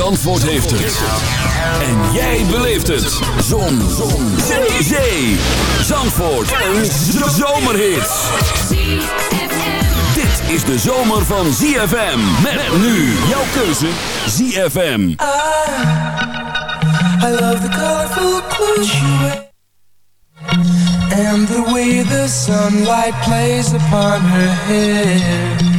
Zandvoort heeft het. En jij beleeft het. Zon. Zon. Zee. Zee. Zandvoort. Een zomerhit. Dit is de zomer van ZFM. Met nu jouw keuze ZFM. I, I love the colorful clothes you. And the way the sunlight plays upon her hair.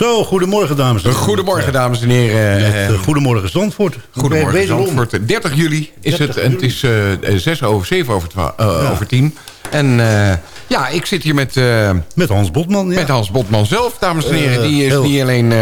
Zo, goedemorgen dames en heren. Goedemorgen, dames en heren. Met, Eh, goedemorgen Zandvoort. Goedemorgen. Zandvoort. 30 juli is 30 het en het is eh 6 over 7 over, twa- eh, Ja. over 10. En ja, ik zit hier met, Met Hans Botman, ja. met Hans Botman zelf, dames en heren. Die is niet alleen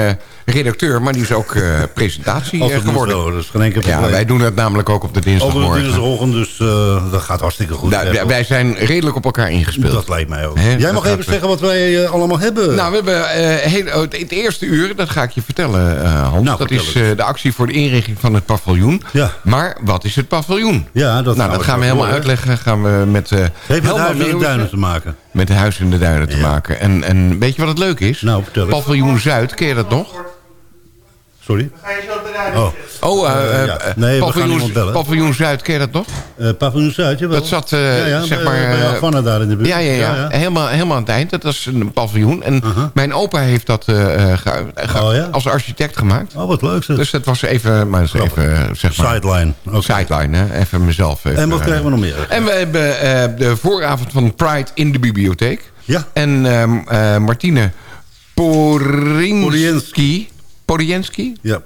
redacteur, maar die is ook eh, presentatie eh, geworden. dat is geen enkel Ja, wij doen dat namelijk ook op de dinsdagmorgen. dinsdagochtend, dus eh, dat gaat hartstikke goed. Nou, wij, Hè, wij zijn redelijk op elkaar ingespeeld. dat lijkt mij ook. Jij mag even we- zeggen wat wij allemaal hebben. Nou, we hebben heel, oh, het, eerste uur, dat ga ik je vertellen, Hans. Nou, dat vertel is de actie voor de inrichting van het paviljoen. Ja. Maar wat is het paviljoen? ja, dat nou, dat gaan we helemaal uitleggen. Gaan we met heeft met huis in de duinen te maken. Met de huis in de duinen te Ja. maken. En, en weet je wat het leuk is? Nou. Paviljoen Zuid, ken je dat nog? Sorry? Oh, Oh, eh, Eh, eh, ja. eh, Nee, we gaan paviljoen, bellen. paviljoen Zuid, ken je dat nog? eh paviljoen Zuid, jawel. Dat zat, eh, ja, ja, zeg maar... Bij eh, Havana daar in de buurt. Ja, ja, ja. Helemaal, helemaal aan het eind. Dat was een paviljoen. En mijn opa heeft dat eh, eh, ge- ge- Oh, ja? als architect gemaakt. Oh, wat leuk zeg. Dus dat was even, maar dat is even zeg maar... Sideline. Oké. Sideline, hè? Even mezelf. Even, En wat krijgen we nog meer? En we hebben eh, de vooravond van Pride in de bibliotheek. Ja. En ehm, eh, Martine Porinski... Porienski? Ja.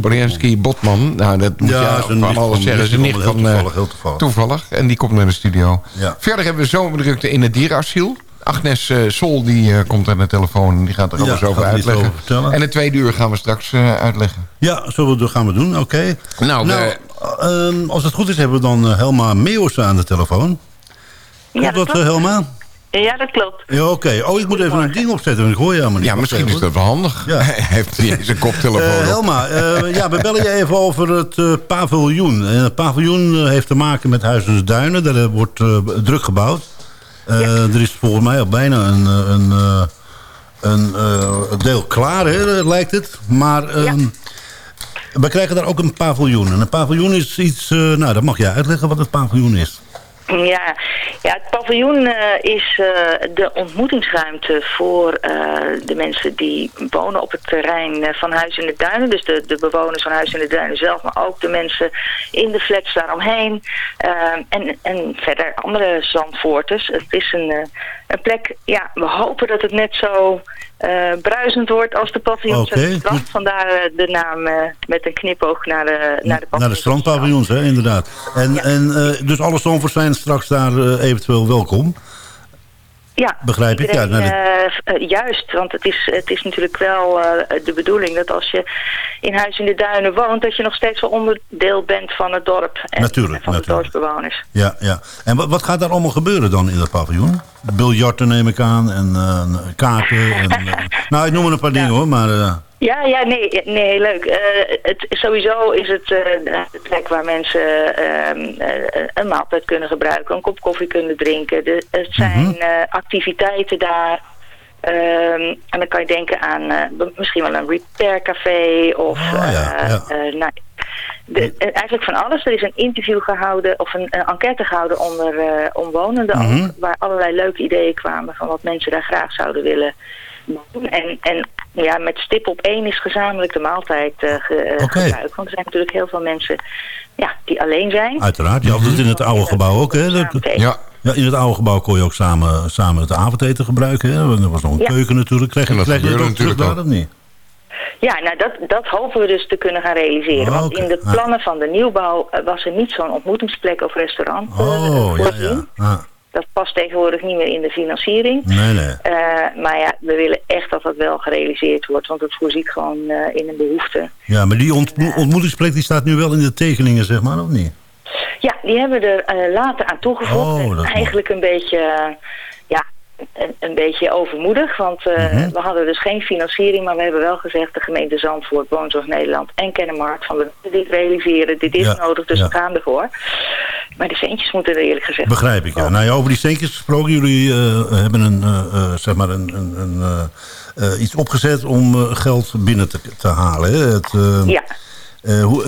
Porienski Botman. Nou, dat moet Ja, je van nicht alles zeggen. Zijn nicht nicht van- eh, toevallig, heel toevallig. toevallig. En die komt naar de studio. Ja. Verder hebben we zomerdrukte in het dierenasiel. Agnes eh, Sol die, eh, komt aan de telefoon. Die gaat er Ja, alles over er uitleggen. over en het tweede uur gaan we straks eh, uitleggen. Ja, zo gaan we doen, oké. Nou, Nou, we- ehm, als het goed is hebben we dan Helma Meeuwse aan de telefoon. Klopt Ja, dat dat, eh, klopt. Helma? Ja, dat klopt. Ja, oké. Oh, ik moet even een ding opzetten, want ik hoor je helemaal niet. Ja, misschien is dat wel handig. Ja. Hij heeft niet eens een koptelefoon Eh. Helma, eh, ja, we bellen je even over het eh, paviljoen. En het paviljoen heeft te maken met Huizen de Duinen. Daar wordt eh, druk gebouwd. Eh, Er is volgens mij al bijna een, een, eh, een eh, deel klaar, hè, lijkt het. Maar ehm, we krijgen daar ook een paviljoen. En een paviljoen is iets... eh, nou, dat mag jij uitleggen wat het paviljoen is. Ja, ja het paviljoen eh, is eh, de ontmoetingsruimte voor eh, de mensen die wonen op het terrein van Huis in de Duinen. Dus de, de bewoners van Huis in de Duinen zelf, maar ook de mensen in de flats daaromheen. En, en verder andere Zandvoorters. Het is een, een plek, ja, we hopen dat het net zo bruisend wordt als de paviljoens uit het strand. Vandaar eh, de naam eh, met een knipoog naar de, naar de Naar de paviljoens. strandpaviljoens, hè, inderdaad. En, Ja. en, eh, dus alle Stamfords zijn straks daar eh, eventueel welkom. Ja, Begrijp ik, ja, iedereen, nou, eh, eh, juist, want het is, het is natuurlijk wel eh, de bedoeling dat als je in Huis in de Duinen woont, dat je nog steeds wel onderdeel bent van het dorp en Natuurlijk, van de dorpsbewoners. Ja, ja. En wat, wat gaat daar allemaal gebeuren dan in dat paviljoen? Biljarten neem ik aan en kaarten. En, nou, ik noem er een paar dingen hoor, maar... Ja, ja, nee, nee leuk. Eh, het, sowieso is het eh, de plek waar mensen ehm, eh, een maaltijd kunnen gebruiken, een kop koffie kunnen drinken. De, het zijn Mhm. eh, activiteiten daar. Ehm, en dan kan je denken aan misschien wel een repaircafé of Oh, ja, ja. nou, de, eigenlijk van alles. Er is een interview gehouden of een, een enquête gehouden onder omwonenden Mhm. waar allerlei leuke ideeën kwamen van wat mensen daar graag zouden willen doen. En, en ja, met stip op één is gezamenlijk de maaltijd eh, ge, eh, gebruikt. Want er zijn natuurlijk heel veel mensen ja, die alleen zijn. uiteraard, je had het in het oude gebouw ook. Hè? Ja, ja, in het oude gebouw kon je ook samen, samen het avondeten gebruiken. Hè? Er was nog een Ja. keuken natuurlijk. Krijg je, En dat krijg je dat gebeurde ook terug natuurlijk daar of niet? Ja, nou dat, dat hopen we dus te kunnen gaan realiseren. Oh, Want in de plannen van de nieuwbouw eh, was er niet zo'n ontmoetingsplek of restaurant Oh, ja, voorzien. ja. Ah, Dat past tegenwoordig niet meer in de financiering. nee, nee. Eh, maar ja, we willen echt dat dat wel gerealiseerd wordt. Want het voorziet gewoon eh, in een behoefte. Ja, maar die ontmo- ontmoetingsplek die staat nu wel in de tekeningen, zeg maar, of niet? Ja, die hebben we er eh, later aan toegevoegd. Oh, dat eigenlijk een beetje, een, een beetje overmoedig. Want eh, Mhm. we hadden dus geen financiering. Maar we hebben wel gezegd, de gemeente Zandvoort, Woonzorg Nederland en Kennemarkt. Van we dit realiseren, dit is Ja, nodig, dus ja. we gaan ervoor. Maar de centjes moeten er eerlijk gezegd Begrijp ik, ja. Nou ja, over die steentjes gesproken. Jullie eh, hebben een, eh, zeg maar een, een, een, iets opgezet om geld binnen te, te halen. Hè? Het, Ja. hoe,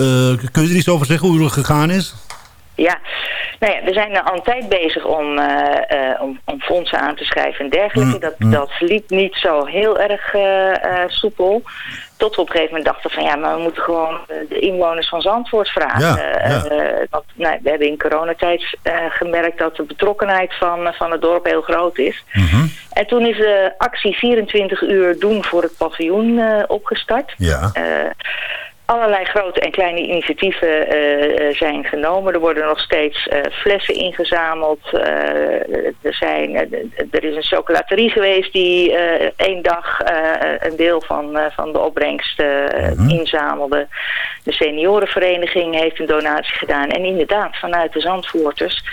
kun je er iets over zeggen hoe het gegaan is? Ja, nou ja, we zijn al een tijd bezig om, eh, eh, om, om fondsen aan te schrijven en dergelijke. Mm, dat, mm. dat liep niet zo heel erg eh, soepel. Tot we op een gegeven moment dachten van ja, maar we moeten gewoon de inwoners van Zandvoort vragen. Ja, ja. want nou, we hebben in coronatijd gemerkt dat de betrokkenheid van, van het dorp heel groot is. Mhm. En toen is de actie 24 uur doen voor het paviljoen opgestart. Ja. Allerlei grote en kleine initiatieven eh, eh, zijn genomen. Er worden nog steeds eh, flessen ingezameld. Er, zijn, er is een chocolaterie geweest die één dag een deel van, van de opbrengst Mhm. inzamelde. De seniorenvereniging heeft een donatie gedaan. En inderdaad, vanuit de Zandvoorters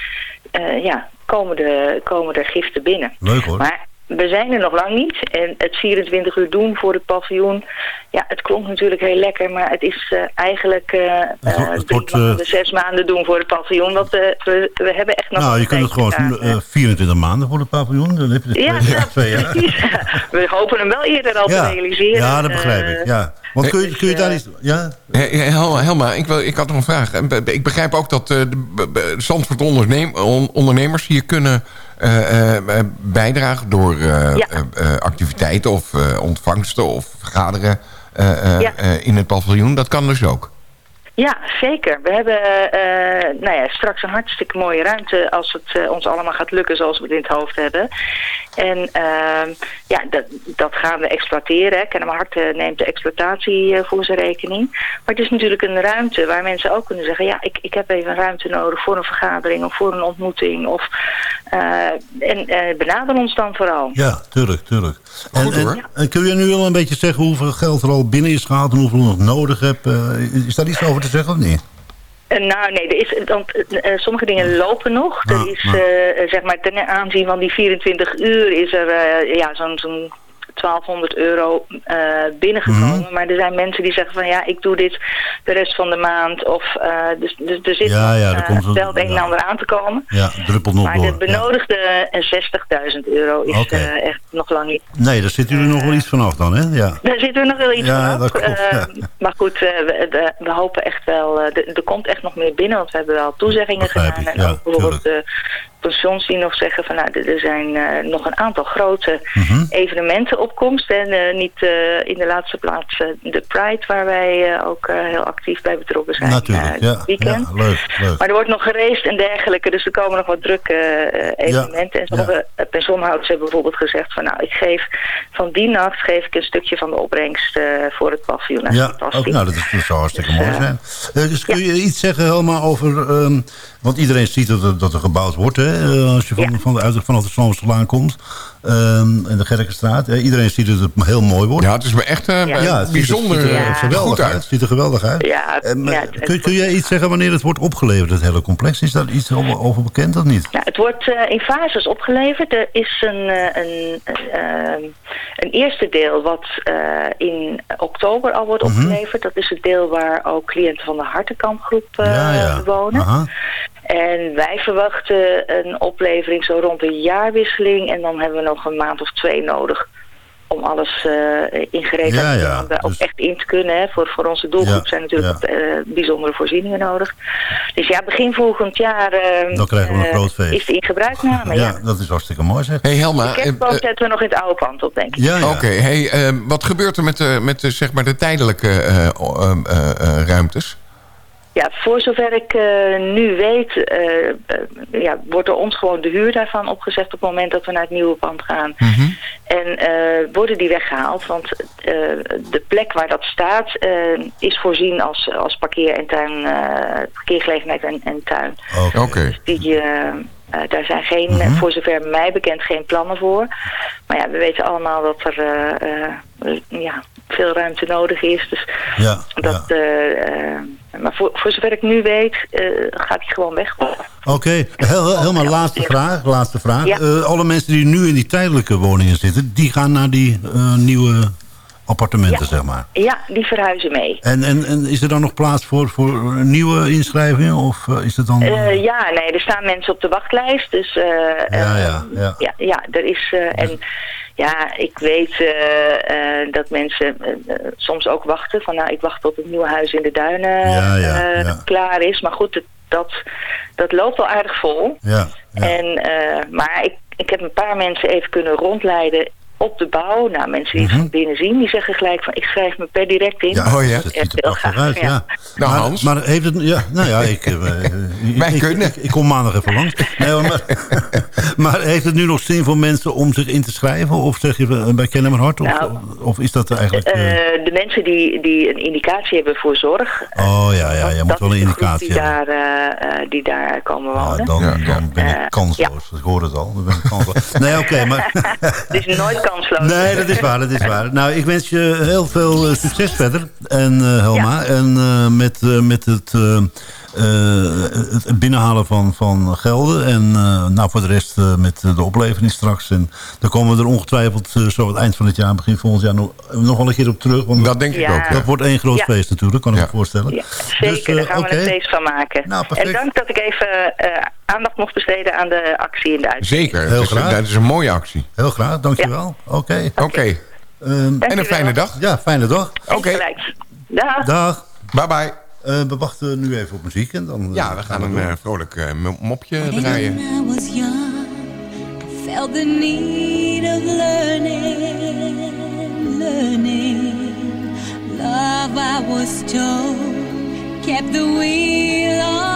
ja, komen, de, komen er giften binnen. Leuk hoor. Maar we zijn er nog lang niet. En het 24 uur doen voor het paviljoen. Ja, het klonk natuurlijk heel lekker. Maar het is eh, eigenlijk eh Het wordt- zes maanden doen voor het paviljoen. Want we, we hebben echt nog nou, je kunt het gewoon tijdje daar, eh, eh, 24 maanden voor het paviljoen. Dan heb je ja, twee, ja, twee jaar. precies. we hopen hem wel eerder al Ja. te realiseren. ja, dat begrijp ik. Ja. Want kun je, kun je daar iets... Ja? He- he- Helma, Helma ik, wil, ik had nog een vraag. Ik begrijp ook dat eh, de Zandvoort ondernemers hier kunnen eh, eh, bijdragen... door eh, Ja. eh, eh, activiteiten of eh, ontvangsten of vergaderen eh, eh, Ja. eh, in het paviljoen. Dat kan dus ook. Ja, zeker. We hebben eh, nou ja, straks een hartstikke mooie ruimte als het eh, ons allemaal gaat lukken zoals we het in het hoofd hebben. En ehm, ja, dat, dat gaan we exploiteren. Kennemerhart eh, neemt de exploitatie voor zijn rekening. Maar het is natuurlijk een ruimte waar mensen ook kunnen zeggen... ja, ik, ik heb even een ruimte nodig voor een vergadering of voor een ontmoeting. Of, en benader ons dan vooral. Ja, tuurlijk, tuurlijk. En, Goed, en, hoor. en kun je nu wel een beetje zeggen hoeveel geld er al binnen is gehaald... en hoeveel je nog nodig hebt? Eh, is daar iets over te zeggen of niet? Eh, nou nee, er is, want, eh, sommige dingen lopen nog. Ah, er is, ah. eh, eh, zeg maar, ten aanzien van die 24 uur is er ja, zo'n zo'n 1200 euro eh, binnengekomen. Mhm. Maar er zijn mensen die zeggen van ja, ik doe dit de rest van de maand. Of, eh, dus, dus er zit Ja, ja, er eh, komt wel het een en ander aan te komen. Ja, druppelt nog Maar door. de ja. benodigde eh, 60.000 euro is echt nog lang niet. Nee, daar zitten jullie nog wel iets vanaf dan, hè? Ja. Daar zitten we nog wel iets Ja, vanaf. Maar goed, we, de- we hopen echt wel... de- er komt echt nog meer binnen, want we hebben wel toezeggingen gedaan. en ja, ook bijvoorbeeld pensions die nog zeggen van... nou, er zijn eh, nog een aantal grote Mhm. evenementenopkomst. En eh, niet eh, in de laatste plaats de Pride, waar wij ook heel actief bij betrokken zijn. Natuurlijk, ja. weekend. ja. Leuk, leuk. Maar er wordt nog gereisd en dergelijke, dus er komen nog wat drukke evenementen. en sommige pensioenhouders hebben bijvoorbeeld gezegd van nou, ik geef van die nacht geef ik een stukje van de opbrengst voor het paviljoen. Ja, ook, nou, dat, is, dat zou hartstikke Dus, mooi zijn. Dus kun je iets zeggen helemaal over... ehm, want iedereen ziet dat er, dat er gebouwd wordt, hè? Eh, als je van, Ja. van de, uit, vanaf de Sloomsterlaan komt. ehm en de Gerkenstraat. Eh, iedereen ziet dat het heel mooi wordt. Ja, het is me echt Ja. Ja, het ziet bijzonder ziet er, Ja. geweldig goed uit. Het ziet er geweldig uit. Ja, Eh, maar ja, het- kun, kun jij iets zeggen wanneer het wordt opgeleverd, het hele complex? Is daar iets over, over bekend of niet? Ja, het wordt eh, in fases opgeleverd. Er is een, eh, een, eh, een eerste deel wat eh, in oktober al wordt Mhm. opgeleverd. Dat is het deel waar ook cliënten van de Hartenkampgroep eh, ja, ja. wonen. Aha. En wij verwachten een oplevering zo rond de jaarwisseling. En dan hebben we nog een maand of twee nodig om alles eh ingereed Ja, te hebben. ja, Om daar ook dus- echt in te kunnen. Hè. Voor, voor onze doelgroep Ja, zijn natuurlijk ja. eh, bijzondere voorzieningen nodig. Dus ja, begin volgend jaar eh, Dan krijgen we een eh, groot feest. is de in gebruikname. Ja, Ja. dat is hartstikke mooi zeg. Hey Helma, De kerstboom zetten we nog in het oude pand op, denk ik. Ja, ja. oké. hey, eh, wat gebeurt er met, de, met de, zeg maar de tijdelijke eh, o- eh, eh, eh, ruimtes? Ja, voor zover ik eh, nu weet, eh, ja, wordt er ons gewoon de huur daarvan opgezegd op het moment dat we naar het nieuwe pand gaan. Mhm. En eh, worden die weggehaald, want eh, de plek waar dat staat is voorzien als, als parkeer- en tuin, parkeergelegenheid en, en tuin. Oké. Oké. Die, daar zijn geen, Mhm. voor zover mij bekend, geen plannen voor. Maar ja, we weten allemaal dat er ja, veel ruimte nodig is. Dus Ja, dat, ja. eh, eh, maar voor, voor zover ik nu weet, eh, gaat hij gewoon weg. Oké, heel, heel, helemaal laatste vraag. Laatste vraag. Ja. Alle mensen die nu in die tijdelijke woningen zitten... die gaan naar die nieuwe appartementen, Ja. zeg maar. Ja, die verhuizen mee. En, en, en is er dan nog plaats voor, voor nieuwe inschrijvingen? Of eh, is het dan... Eh, ja, nee, er staan mensen op de wachtlijst. Dus, eh, Ja, ja, ja. ja, ja, er is... en ja, ik weet dat mensen soms ook wachten. Van nou, ik wacht tot het nieuwe huis in de duinen Ja, ja, ja. klaar is. Maar goed, het- dat, dat loopt wel aardig vol. ja, ja. En, maar ik, ik heb een paar mensen even kunnen rondleiden op de bouw. Nou, mensen die het Mhm. van binnen zien, die zeggen gelijk van ik schrijf me per direct in. Ja, Oh, ja. Het ziet er Echt heel prachtig gaaf, uit, ja. ja. Nou, maar, Hans. Maar heeft het... Ja, nou ja, ik... eh, Wij ik, kunnen. Ik, ik kom maandag even langs. Nee, maar, maar heeft het nu nog zin voor mensen om zich in te schrijven? Of zeg je bij Kennen Hart? Of, Nou, of is dat eigenlijk... eh, Eh, de mensen die, die een indicatie hebben voor zorg. oh ja, ja, je moet dat wel een is de groep indicatie die hebben. daar, die daar komen wonen. dan, Ja, ja. dan ben ik kansloos. Ik hoor het al. Dan ben ik kansloos. Nee, oké, maar... Het is nooit kansloos. Nee, dat is waar, dat is waar. Nou, ik wens je heel veel eh, succes verder. En eh, Helma. En eh, met, met het, het binnenhalen van, van gelden. En eh, nou, voor de rest eh, met de oplevering straks. En dan komen we er ongetwijfeld eh, zo aan het eind van het jaar, begin volgend jaar, nog, nog wel een keer op terug. Want Dat denk ik Ja. ook. ja. dat wordt één groot Ja. feest natuurlijk, kan ik Ja. me voorstellen. Ja, zeker, Dus, eh, daar gaan we een feest van maken. Nou, perfect. en dank dat ik even eh, aandacht mocht besteden aan de actie in de uitzending. Zeker. Heel dat, is, graag. dat is een mooie actie. Heel graag, dankjewel. Oké. Oké. Ehm, En een fijne dag. ja, fijne dag. Oké. Gelijk. Dag. Dag. Bye bye. Eh, we wachten nu even op muziek. En dan, eh, Ja, we gaan een door. eh, vrolijk eh, mo- mopje draaien. I was young, I felt the need of learning, learning. Love, I was told, kept the wheel on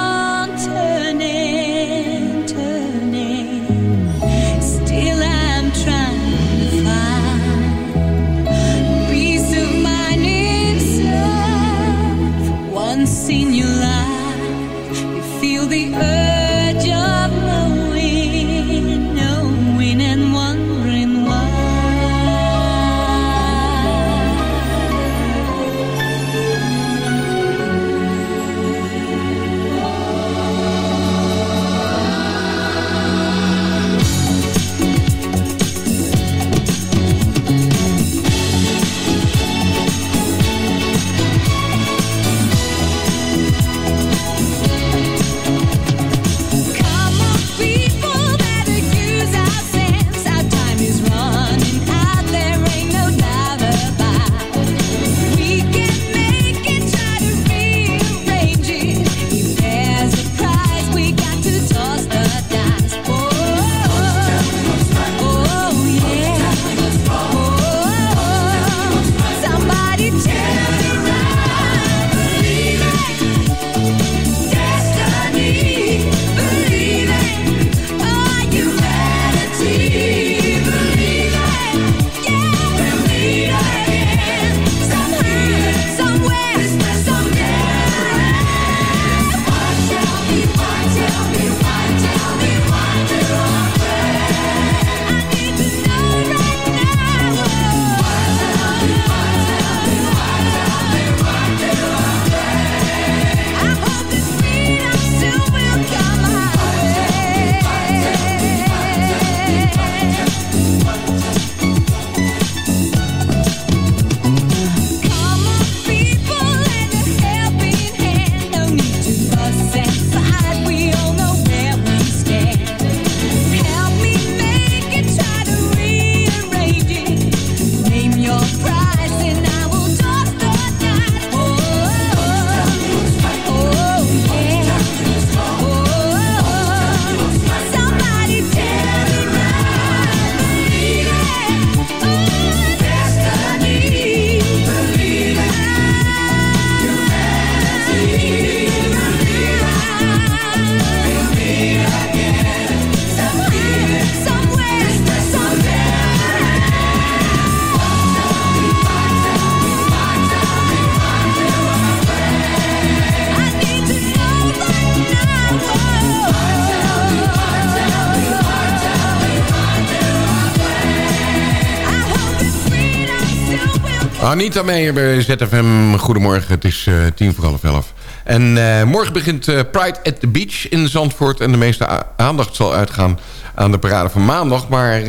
Anita Meijer bij ZFM. Goedemorgen, het is eh, tien voor half elf. En eh, morgen begint eh, Pride at the Beach in Zandvoort. En de meeste aandacht zal uitgaan aan de parade van maandag. Maar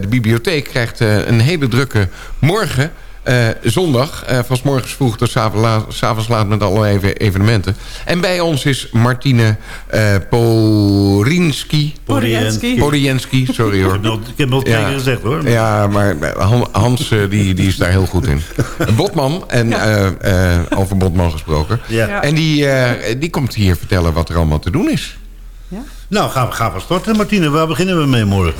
de bibliotheek krijgt een hele drukke morgen... eh, zondag, eh, van morgens vroeg tot 's avonds laat, 's avonds laat met allerlei even- evenementen. En bij ons is Martine eh Porinski. Porienski. Porienski, sorry hoor. Ik heb wel- wel twee keer gezegd hoor. Ja, maar Han- Hans die, die is daar heel goed in. Botman, en eh, eh, over Botman gesproken. Ja. Ja. En die, eh, die komt hier vertellen wat er allemaal te doen is. Nou, gaan we, gaan we starten, Martine. Waar beginnen we mee morgen?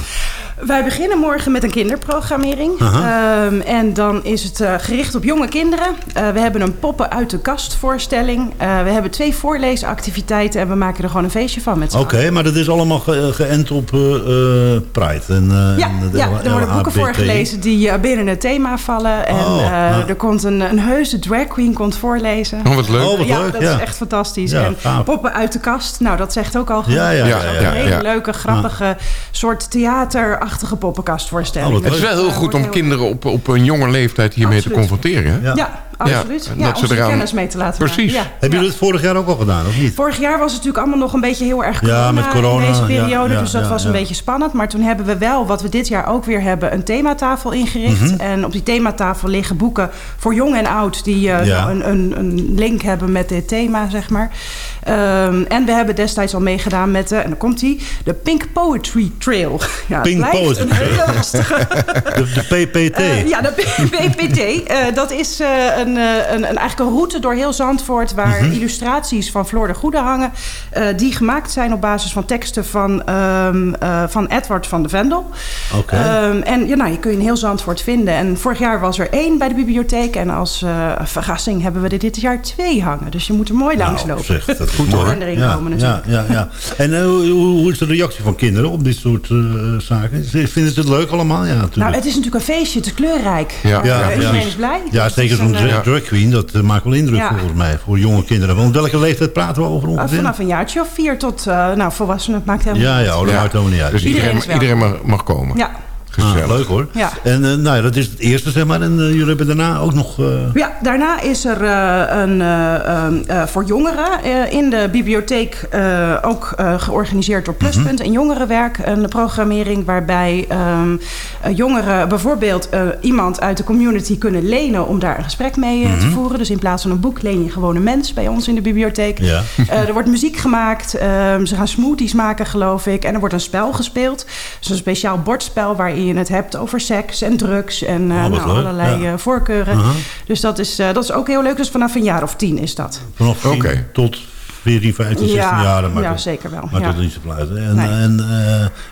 Wij beginnen morgen met een kinderprogrammering. Ehm, en dan is het eh, gericht op jonge kinderen. Eh, we hebben een poppen uit de kast voorstelling. Eh, we hebben twee voorleesactiviteiten en we maken er gewoon een feestje van met z'n Oké, maar dat is allemaal ge- geënt op eh eh, Pride. En, eh, Ja, en de ja, er worden boeken voorgelezen die eh, binnen het thema vallen. En Oh, eh, ja. er komt een, een heuse drag queen komt voorlezen. Oh, wat leuk. Oh, wat ja, leuk. dat ja. is echt fantastisch. Ja, en gaaf. poppen uit de kast, nou dat zegt ook al genoeg. Ja, ja, ja, een hele leuke, grappige soort theaterachtige poppenkastvoorstelling. Oh, Het is wel heel goed om kinderen op, op een jonge leeftijd hiermee te confronteren. hè? Ja. Ja, absoluut. Ja, om ze kennis mee te laten Precies. maken. Ja. Hebben jullie het vorig jaar ook al gedaan, of niet? Vorig jaar was het natuurlijk allemaal nog een beetje heel erg Ja, corona, met corona, in deze ja, periode. ja, dus dat ja, was een ja. beetje spannend. Maar toen hebben we wel, wat we dit jaar ook weer hebben, een thematafel ingericht. Mhm. En op die thematafel liggen boeken voor jong en oud... die eh, Ja. nou, een, een, een link hebben met dit thema, zeg maar. Ehm, en we hebben destijds al meegedaan met, de, en dan komt die, de Pink Poetry Trail. Ja, Pink Poetry lastige De, de PPT. eh, ja, de PPT. eh, dat is een, eh, een, een, eigenlijk een route door heel Zandvoort... waar Mhm. illustraties van Floor de Goede hangen... eh, die gemaakt zijn op basis van teksten van, ehm, eh, van Edward van de Vendel. Oké. Ehm, en ja, nou, je kun je in heel Zandvoort vinden. En vorig jaar was er één bij de bibliotheek... en als eh, verrassing hebben we er dit jaar twee hangen. Dus je moet er mooi langs Nou, lopen. zeg, dat mooi. er erin ja, komen ja, natuurlijk. ja, ja. En hoe, hoe is de reactie van kinderen op dit soort eh, zaken? Vinden ze het leuk allemaal? Ja, natuurlijk. Nou, het is natuurlijk een feestje, het is kleurrijk. Ja. Ja, iedereen ja. is blij. Ja, Dus zeker het is zo'n eh, drag drag queen, dat eh, maakt wel indruk Ja. volgens mij. Voor jonge kinderen. Want welke leeftijd praten we over Uh, ongeveer? vanaf een jaartje of vier tot uh, nou, volwassenen. Het maakt helemaal Ja, niet ja, uit. oh, dat Ja. maakt helemaal niet uit. Dus Iedereen iedereen, is iedereen, mag, mag komen. Ja. Gezellig. Ah, leuk hoor. Ja. En eh, nou ja, dat is het eerste, zeg maar. En eh, jullie hebben daarna ook nog... eh, ja, daarna is er eh, een, eh, ehm, eh, voor jongeren eh, in de bibliotheek eh, ook eh, georganiseerd door Pluspunt en Jongerenwerk een programmering waarbij ehm, eh, jongeren bijvoorbeeld eh, iemand uit de community kunnen lenen om daar een gesprek mee te voeren. Dus in plaats van een boek leen je gewoon een mens bij ons in de bibliotheek. Ja. Eh, er wordt muziek gemaakt, ehm, ze gaan smoothies maken geloof ik en er wordt een spel gespeeld. Dus een speciaal bordspel waarin je het hebt over seks en drugs en eh, Oh, nou, allerlei Ja. eh, voorkeuren. Aha. Dus dat is, eh, dat is ook heel leuk. Dus vanaf een jaar of tien is dat. Vanaf 10 Oké. tot 14, 15, 16 jaar. dat maakt ja zeker wel. Maakt ja. het niet zo uit. En, Nee. en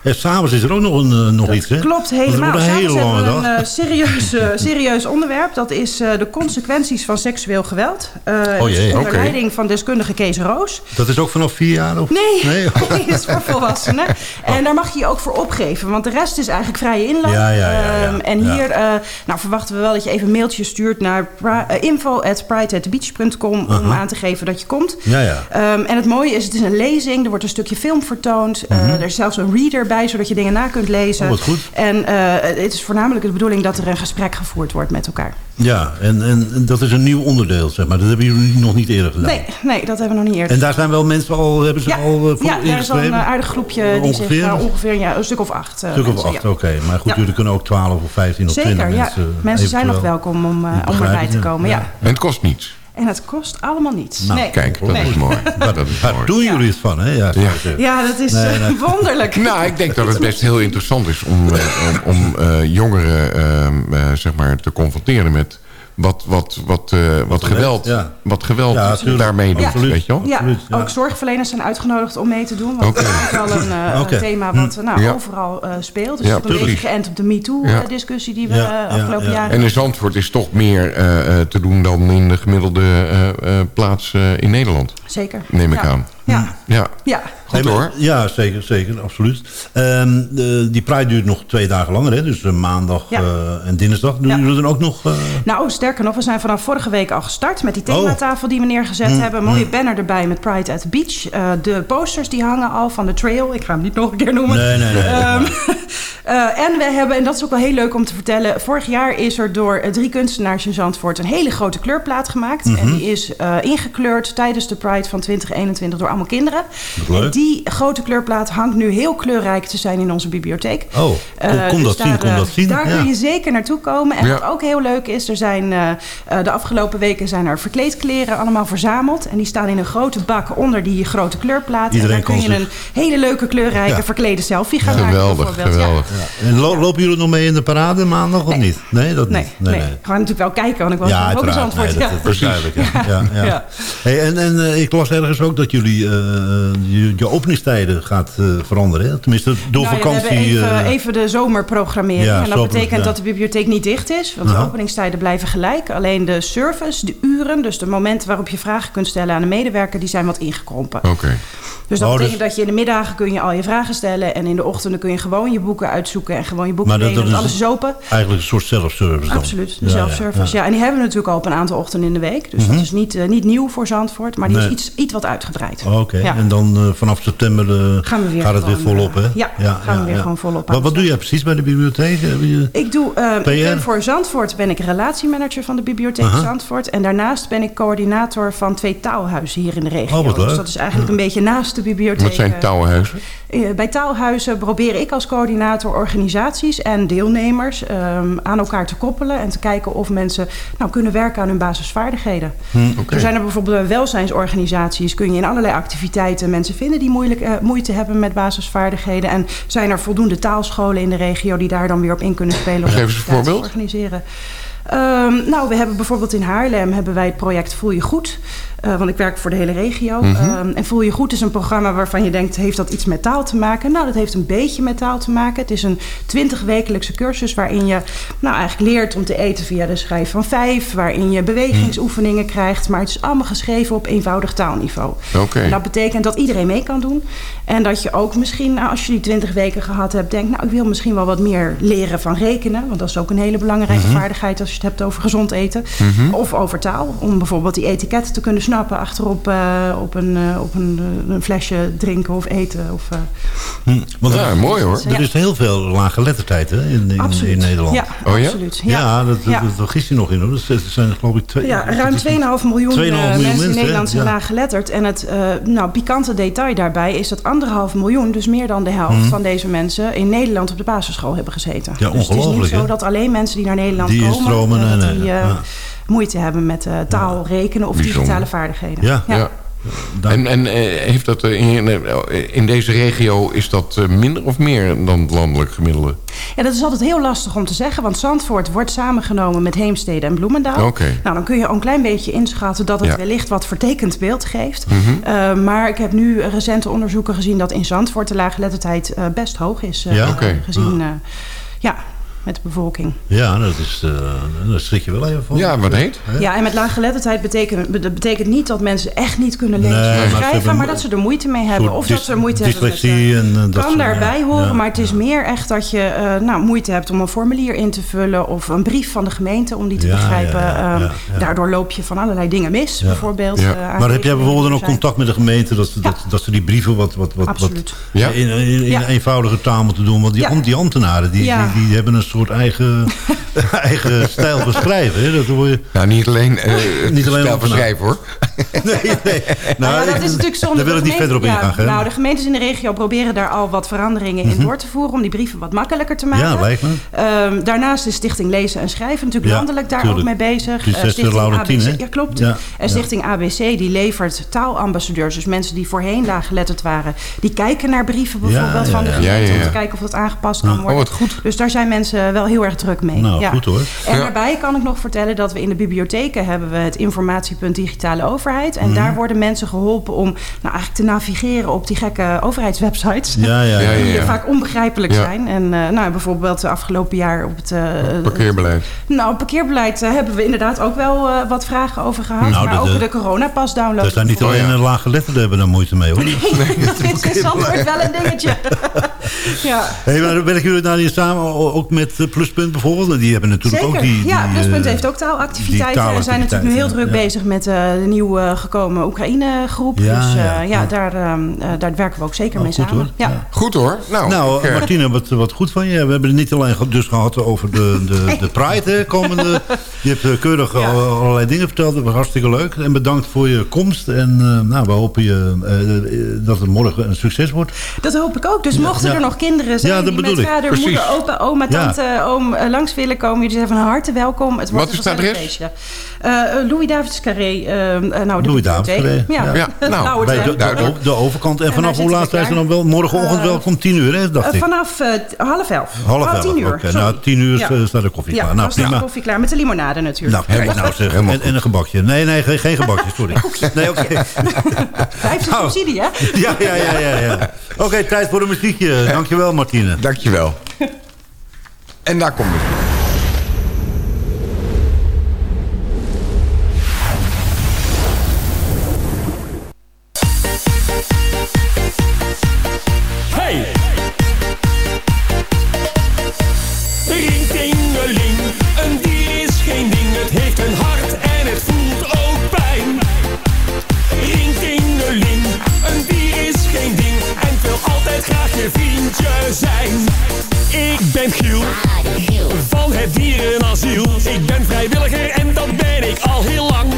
eh, en s'avonds is er ook nog, een, eh, nog iets, hè? Klopt, helemaal. Het wordt een hele lange hebben we dag. een eh, serieus, serieus onderwerp. Dat is eh, de consequenties van seksueel geweld. Eh, Oh jee. dus onder Oké. leiding van deskundige Kees Roos. Dat is ook vanaf 4 jaar? Of? Nee, Nee? Oh. dat is voor volwassenen. En daar mag je je ook voor opgeven. Want de rest is eigenlijk vrije inloop. Ja, ja, ja, ja. Ehm, en Ja. hier eh, nou, verwachten we wel dat je even een mailtje stuurt naar eh, info.prideatthebeach.com om aan te geven dat je komt. Ja, ja. Ehm, en het mooie is, het is een lezing. Er wordt een stukje film vertoond. Eh, er is zelfs een reader bij, zodat je dingen na kunt lezen. Mhm. Oh, goed. En eh, het is voornamelijk de bedoeling dat er een gesprek gevoerd wordt met elkaar. Ja, en, en dat is een nieuw onderdeel, zeg maar. Dat hebben jullie nog niet eerder gedaan. Nee, nee, dat hebben we nog niet eerder. En daar zijn wel mensen al, hebben ze ja, al uh, voor ja, er is al een eh, aardig groepje die zich Ongeveer? eh, ongeveer ja, een stuk of acht. eh, Een stuk of mensen, acht, ja. oké. Maar goed, Ja. jullie kunnen ook 12 of 15 of 20 Zeker, ja. mensen... Mensen zijn nog welkom om, eh, om erbij te komen. ja. Ja. En het kost niets. En het kost allemaal niets. Nou, nee. Kijk, dat Nee. is mooi. Dat is Waar mooi. doen jullie het van, hè? Ja. Ja, dat is Nee, eh, nee. wonderlijk. Nou, ik denk dat het best heel interessant is om, eh, om, om eh, jongeren eh, eh, zeg maar te confronteren met wat, wat, wat, eh, wat geweld, ja. wat geweld Ja, daarmee doet. Absoluut. Weet je wel? Ja, Absoluut, ja. ook zorgverleners zijn uitgenodigd om mee te doen. Want Oké. dat is wel een eh, thema wat nou, Ja. overal eh, speelt. Dus Ja, het is ook een beetje geënt op de Ja. MeToo-discussie die we Ja, ja, afgelopen ja. jaren... En in Zandvoort is toch meer eh, eh, te doen dan in de gemiddelde eh, eh, plaats in Nederland, Zeker. neem ik ja. aan. Ja, Ja, ja. Goed maar- hoor. Ja, zeker, zeker, absoluut. Ehm, de, die Pride duurt nog twee dagen langer, hè? dus eh, maandag Ja. eh, en dinsdag. Doen Ja. jullie dan ook nog... eh, Nou, sterker nog, we zijn vanaf vorige week al gestart met die Oh. thematafel die we neergezet Mm, hebben. Een mooie banner erbij met Pride at the Beach. Eh, de posters die hangen al van de trail. Ik ga hem niet nog een keer noemen. Nee, nee, nee. Ehm, eh, en we hebben, en dat is ook wel heel leuk om te vertellen... vorig jaar is er door drie kunstenaars in Zandvoort... een hele grote kleurplaat gemaakt. Mhm. En die is eh, ingekleurd tijdens de Pride van 2021 door allemaal kinderen. En die grote kleurplaat hangt nu heel kleurrijk te zijn in onze bibliotheek. Oh, kom, Eh, kom dus dat zien, daar, kom eh, dat zien. Daar ja. kun je zeker naartoe komen. En Ja. wat ook heel leuk is, er zijn eh, eh, de afgelopen weken zijn er verkleedkleren allemaal verzameld. En die staan in een grote bak onder die grote kleurplaat. Iedereen en daar kun kan je een hele leuke kleurrijke Ja. verklede selfie gaan maken. Geweldig, geweldig. Ja. En lo- lopen jullie nog mee in de parade maandag of Nee. niet? Nee, dat Nee, niet. nee, Ik ga natuurlijk wel kijken, want ik woon Ja, ook in. Zandvoort. Nee, ja. dat. Ja. Ja, ja. Ja. Hey, en en eh, ik las ergens ook dat jullie eh, je, je openingstijden gaat eh, veranderen. Hè? Tenminste, door Nou ja, vakantie... we hebben even, eh, even de zomerprogrammering. Ja, en dat zomer, betekent ja. dat de bibliotheek niet dicht is. Want de Aha. openingstijden blijven gelijk. Alleen de service, de uren, dus de momenten waarop je vragen kunt stellen aan de medewerker... die zijn wat ingekrompen. Oké. Dus dat Oh, dus- betekent dat je in de middagen kun je al je vragen stellen... en in de ochtenden kun je gewoon je boeken uitzoeken... en gewoon je boeken Maar dat want alles is open. Eigenlijk een soort self-service dan. Absoluut, de Ja, ja, zelfservice. Ja, en die hebben we natuurlijk al op een aantal ochtenden in de week. Dus dat is niet, eh, niet nieuw voor Zandvoort, maar die Nee. is iets, iets wat uitgebreid. Oh, Oké, Ja. en dan eh, vanaf september eh, Gaan we weer gaat het weer gewoon, volop, hè? ja, gaan we weer gewoon volop aan Wat, doe jij precies bij de bibliotheek? Je- Ik, doe, ik ben voor Zandvoort ben ik relatiemanager van de bibliotheek. Zandvoort. En daarnaast ben ik coördinator van twee taalhuizen hier in de regio. Oh. Dus dat is eigenlijk een beetje naast de bibliotheek. Wat zijn eh, touwenhuizen? Eh, Bij taalhuizen probeer ik als coördinator organisaties en deelnemers ehm, aan elkaar te koppelen en te kijken of mensen nou, kunnen werken aan hun basisvaardigheden. Zo zijn er bijvoorbeeld bij welzijnsorganisaties kun je in allerlei activiteiten mensen vinden die moeilijk, eh, moeite hebben met basisvaardigheden. En zijn er voldoende taalscholen in de regio die daar dan weer op in kunnen spelen om Geef een te organiseren. Ehm, nou, we hebben bijvoorbeeld in Haarlem hebben wij het project Voel je goed. Eh, want ik werk voor de hele regio. Mhm. Ehm, en Voel je goed is een programma waarvan je denkt... heeft dat iets met taal te maken? Nou, dat heeft een beetje met taal te maken. Het is een 20 wekelijkse cursus waarin je nou, eigenlijk leert om te eten via de schrijf van vijf. Waarin je bewegingsoefeningen krijgt. Maar het is allemaal geschreven op eenvoudig taalniveau. Oké. En dat betekent dat iedereen mee kan doen. En dat je ook misschien, nou, als je die 20 weken gehad hebt, denkt, nou, ik wil misschien wel wat meer leren van rekenen. Want dat is ook een hele belangrijke vaardigheid als je het hebt over gezond eten. Of over taal. Om bijvoorbeeld die etiketten te kunnen snappen achterop eh, op, een, eh, op een, eh, een flesje drinken of eten. Of, eh, Hm, want Ja, er- mooi hoor. Er is heel veel lage lettertijd hè, in, in, Nederland. Ja, Oh ja? absoluut. Ja, dat, dat, Ja. dat, dat gist nog in hoor. Dat zijn geloof ik twee... Ja, ruim 2,5 miljoen, 2,5 eh, miljoen mensen in Nederland zijn ja. laag geletterd. En het eh, nou, pikante detail daarbij is dat anderhalf miljoen, dus meer dan de helft van deze mensen, in Nederland op de basisschool hebben gezeten. Mhm. Ja, dus het is niet ongelooflijk, zo dat alleen mensen die naar Nederland Die komen, die eh, ja. Moeite hebben met eh, taal, rekenen of Bijzonder. digitale vaardigheden. Ja. Ja. En, en eh, heeft dat eh, in, in deze regio is dat minder of meer dan het landelijk gemiddelde? Ja, dat is altijd heel lastig om te zeggen, want Zandvoort wordt samengenomen met Heemstede en Bloemendaal. Oké. Nou, dan kun je al een klein beetje inschatten dat het Ja. wellicht wat vertekend beeld geeft. Eh, maar ik heb nu recente onderzoeken gezien dat in Zandvoort de laaggeletterdheid eh best hoog is. eh, Ja? Oké. Gezien, ja, met de bevolking. Ja, dat is, eh daar schrik je wel even van. Ja, wat heet? Hè? Ja, en met laaggeletterdheid betekent, dat betekent niet dat mensen echt niet kunnen lezen Nee, maar en schrijven, maar dat ze er moeite mee hebben. Of dat ze er moeite hebben met... eh, en, eh, dat kan daarbij ja, horen, ja, maar het is ja. meer echt dat je eh, nou, moeite hebt om een formulier in te vullen of een brief van de gemeente om die te Ja, begrijpen. ja, ja, Ehm, ja, ja. Daardoor loop je van allerlei dingen mis, Ja. bijvoorbeeld. Ja. Maar heb jij bijvoorbeeld dan ook zijn. contact met de gemeente... dat, dat, dat ze die brieven wat, wat, wat, wat Absoluut. Ja. in, in, in Ja. eenvoudige taal moeten doen? Want die, die ambtenaren die, Ja. die, die hebben een soort eigen, eigen stijl van schrijven. Hè? Dat hoor je... Nou, niet alleen, eh Niet alleen stijl op van naam. schrijven hoor. Nee, nee. Nou, ja, dat is natuurlijk zonde. Daar wil ik niet verder op ingaan. Nou, de gemeentes in de regio proberen daar al wat veranderingen in door te voeren... om die brieven wat makkelijker te maken. Mhm. Ja, lijkt me. Ehm, daarnaast is Stichting Lezen en Schrijven natuurlijk Ja, landelijk daar tuurlijk. ook mee bezig. Eh, Stichting Laurentien, ABC? Ja, klopt. Ja, En ja. Stichting ABC die levert taalambassadeurs. Dus mensen die voorheen laaggeletterd waren. Die kijken naar brieven bijvoorbeeld van de gemeente... Om te kijken of dat aangepast kan worden. Oh, wat goed. Dus daar zijn mensen wel heel erg druk mee. Nou, goed hoor. En Ja. daarbij kan ik nog vertellen dat we in de bibliotheken hebben we het informatiepunt digitale overheid. En Mhm. daar worden mensen geholpen om nou, eigenlijk te navigeren op die gekke overheidswebsites. Ja, ja, ja. Ja, ja, Die vaak onbegrijpelijk Ja. zijn. En eh, nou, bijvoorbeeld de afgelopen jaar op het... eh, Parkeerbeleid. nou, parkeerbeleid eh, hebben we inderdaad ook wel eh, wat vragen over gehad. Nou, maar dat, ook eh, de coronapas download. Er zijn niet Oh, alleen eh, lage letterden hebben daar moeite mee hoor. Het is Zandvoort wel een dingetje. ja. Hey, maar werken jullie daar niet samen ook met eh, Pluspunt bijvoorbeeld? Die hebben natuurlijk Zeker. ook die... die ja, Pluspunt eh, heeft ook taalactiviteiten. die We zijn natuurlijk nu heel druk bezig met eh, de nieuw eh, gekomen Oekraïne-groep. Ja, dus eh, ja, ja, ja. Daar, ehm, eh, daar werken we ook zeker Oh, mee goed, samen. hoor. Ja. Goed hoor. Nou, Nou, ik, Martine, wat, wat goed van je. We hebben het niet alleen dus gehad over de, de, de Pride hè, komende. Je hebt keurig Ja. allerlei dingen verteld. Dat was hartstikke leuk. En bedankt voor je komst. En eh, nou, we hopen je, eh, dat het morgen een succes wordt. Dat hoop ik ook. Dus mochten ja. Er nog kinderen zijn Ja, dat die bedoel met ik. vader, Precies. moeder, opa, oma, tante, oom eh, langs willen komen, jullie zijn van harte welkom. Het wordt Wat is een het adres? feestje. Eh, eh, Louis Davids Carré. eh, nou, de Louis Davids. Carré, Ja, ja. Ja, nou, Bij de, de, de, de overkant. En vanaf hoe laat zijn ze dan wel? Morgenochtend wel om tien uur, hè, dacht ik. vanaf eh, half elf. Half Oh, elf. tien uur. Nou, tien uur Ja. staat de koffie Ja, klaar. dan Nou, staat de prima. koffie klaar. Met de limonade natuurlijk. Nou, kijk, nou zeg. En, en een gebakje. Nee, nee, geen, geen gebakje, sorry. Nee, oké. Vijfde Nou. subsidie, hè? Ja, ja, ja, ja. ja. Oké, tijd voor een muziekje. Dankjewel, Martine. Dankjewel. En daar komt het. Giel, van het dierenasiel. Ik ben vrijwilliger en dat ben ik al heel lang.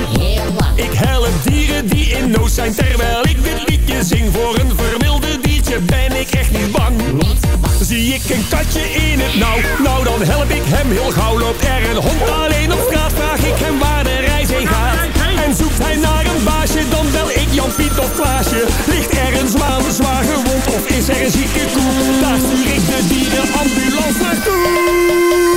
Ik help dieren die in nood zijn terwijl ik dit liedje zing. Voor een verwilderd diertje ben ik echt niet bang. Zie ik een katje in het nauw, nou dan help ik hem heel gauw. Loopt er een hond alleen op straat, vraag ik hem waar de reis heen gaat. En zoekt hij naar een baasje, dan bel ik Jan Piet of Klaasje. Ligt er een zwaan zwaar gewond of is er een zieke koe? Daar stuur ik de dierenambulance naartoe.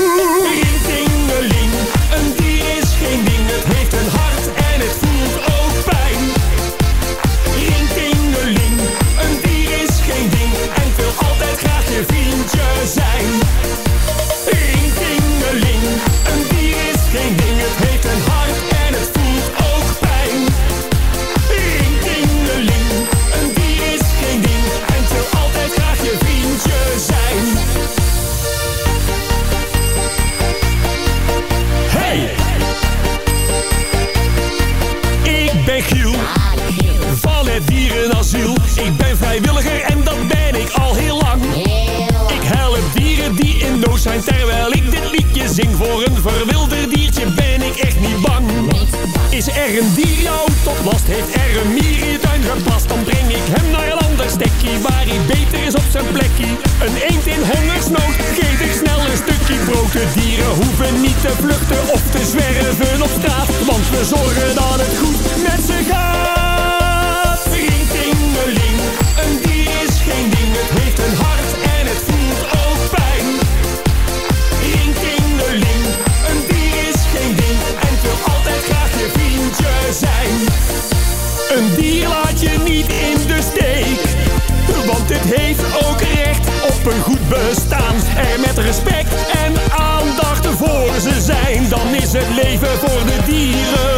Zing. Voor een verwilderd diertje ben ik echt niet bang. Is er een dier jou tot last, heeft er een mier in je tuin gepast, dan breng ik hem naar een ander stekkie waar hij beter is op zijn plekje. Een eend in hongersnood geef ik snel een stukje brood. Dieren hoeven niet te vluchten of te zwerven op straat, want we zorgen dat het goed met ze gaat. Ring tingeling, een dier is geen ding, het heeft een hart bestaan. Er met respect en aandacht voor ze zijn, dan is het leven voor de dieren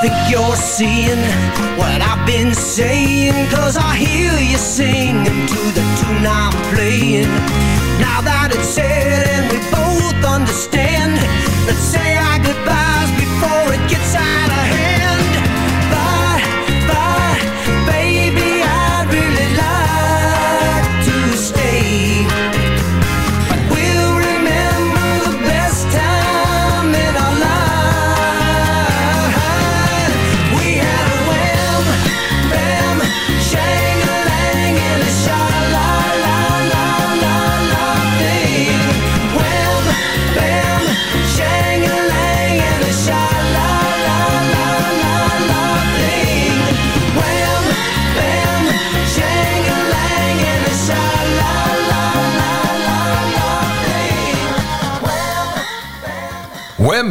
think you're seeing what I've been saying. Cause I hear you singing to the tune I'm playing. Now that it's said and we both understand Let's say our goodbyes before it gets out